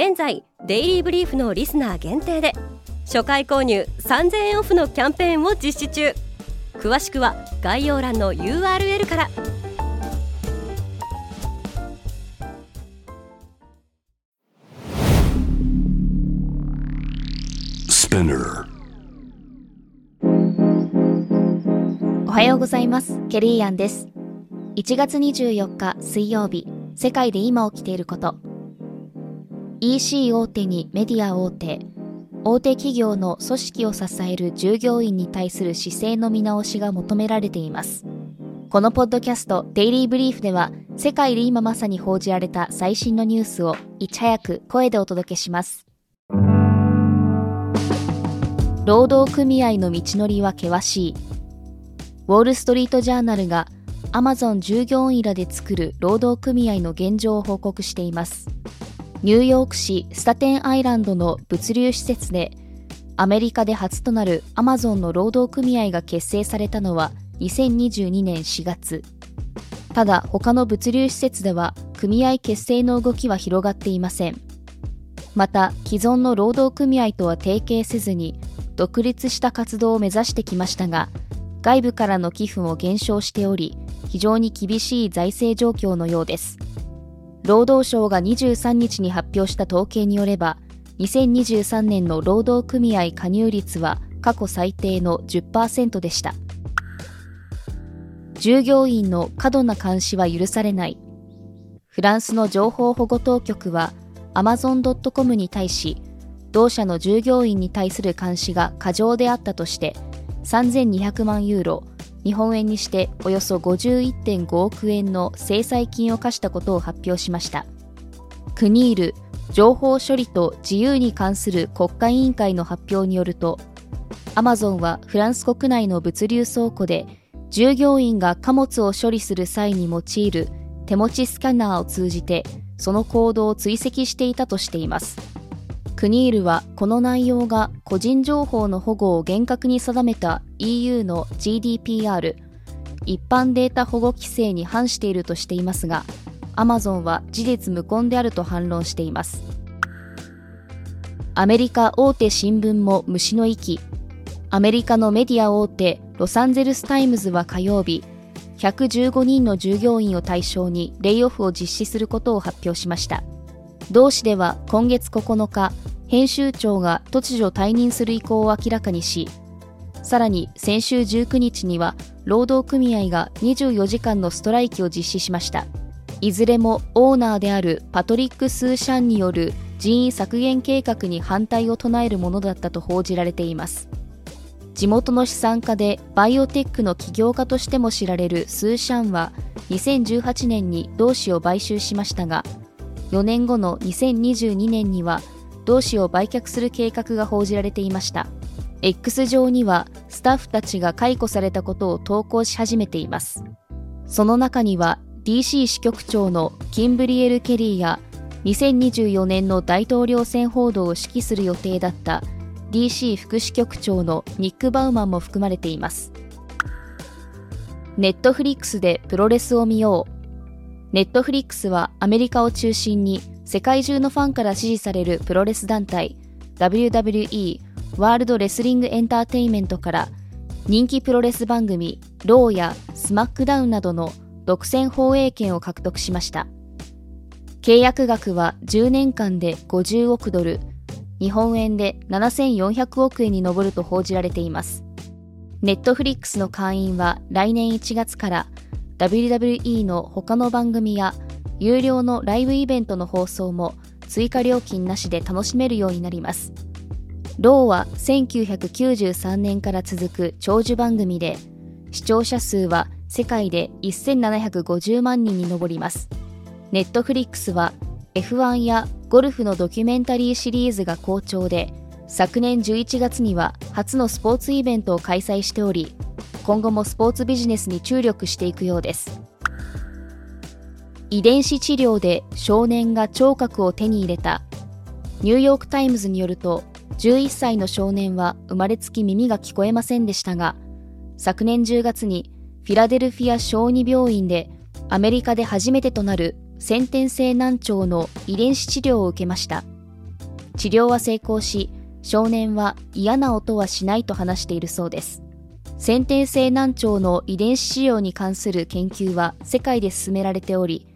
現在デイリーブリーフのリスナー限定で初回購入3000円オフのキャンペーンを実施中。詳しくは概要欄の URL から。おはようございます。ケリーアンです。1月24日水曜日世界で今起きていること EC 大手にメディア大手大手企業の組織を支える従業員に対する姿勢の見直しが求められています。このポッドキャストデイリーブリーフでは世界で今まさに報じられた最新のニュースをいち早く声でお届けします。労働組合の道のりは険しい。ウォールストリートジャーナルがアマゾン従業員らで作る労働組合の現状を報告しています。ニューヨーク市スタテンアイランドの物流施設でアメリカで初となるアマゾンの労働組合が結成されたのは2022年4月。ただ他の物流施設では組合結成の動きは広がっていません。また既存の労働組合とは提携せずに独立した活動を目指してきましたが外部からの寄付も減少しており非常に厳しい財政状況のようです。労働省が23日に発表した統計によれば、2023年の労働組合加入率は過去最低の10%でした。従業員の過度な監視は許されない。フランスの情報保護当局は Amazon.com に対し、同社の従業員に対する監視が過剰であったとして、3200万ユーロ、日本円にしておよそ51.5億円の制裁金を課したことを発表しました。クニール情報処理と自由に関する国家委員会の発表によるとアマゾンはフランス国内の物流倉庫で従業員が貨物を処理する際に用いる手持ちスキャナーを通じてその行動を追跡していたとしています。クニールはこの内容が個人情報の保護を厳格に定めた EU の GDPR 一般データ保護規制に反しているとしていますがアマゾンは事実無根であると反論しています。アメリカ大手新聞も虫の息。アメリカのメディア大手ロサンゼルス・タイムズは火曜日115人の従業員を対象にレイオフを実施することを発表しました。同紙では今月9日編集長が突如退任する意向を明らかにし、さらに先週19日には労働組合が24時間のストライキを実施しました。いずれもオーナーであるパトリック・スーシャンによる人員削減計画に反対を唱えるものだったと報じられています。地元の資産家でバイオテックの起業家としても知られるスーシャンは2018年に同氏を買収しましたが4年後の2022年には同志を売却する計画が報じられていました。X 上にはスタッフたちが解雇されたことを投稿し始めています。その中には DC 支局長のキンブリエル・ケリーや2024年の大統領選報道を指揮する予定だった DC 副支局長のニック・バウマンも含まれています。ネットフリックスでプロレスを見よう。ネットフリックスはアメリカを中心に世界中のファンから支持されるプロレス団体 WWE ワールドレスリングエンターテインメントから人気プロレス番組ローやスマックダウンなどの独占放映権を獲得しました。契約額は10年間で50億ドル日本円で7400億円に上ると報じられています。ネットフリックスの会員は来年1月から WWE の他の番組や有料のライブイベントの放送も追加料金なしで楽しめるようになります。ローは1993年から続く長寿番組で、視聴者数は世界で1750万人に上ります。ネットフリックスは F1 やゴルフのドキュメンタリーシリーズが好調で昨年11月には初のスポーツイベントを開催しており今後もスポーツビジネスに注力していくようです。遺伝子治療で少年が聴覚を手に入れた。ニューヨーク・タイムズによると11歳の少年は生まれつき耳が聞こえませんでしたが昨年10月にフィラデルフィア小児病院でアメリカで初めてとなる先天性難聴の遺伝子治療を受けました。治療は成功し少年は嫌な音はしないと話しているそうです。先天性難聴の遺伝子治療に関する研究は世界で進められており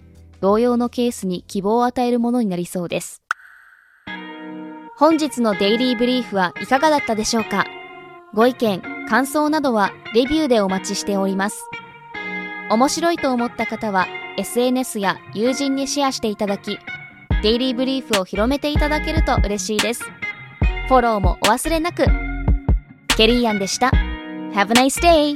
同様のケースに希望を与えるものになりそうです本日のデイリーブリーフはいかがだったでしょうか？ご意見、感想などはレビューでお待ちしております面白いと思った方は SNS や友人にシェアしていただき、デイリーブリーフを広めていただけると嬉しいです。フォローもお忘れなく。ケリーアンでした。Have a nice day!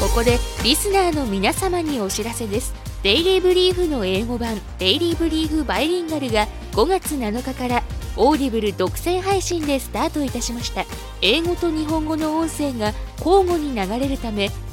ここでリスナーの皆様にお知らせですデイリーブリーフの英語版デイリーブリーフバイリンガルが5月7日からオーディブル独占配信でスタートいたしました英語と日本語の音声が交互に流れるため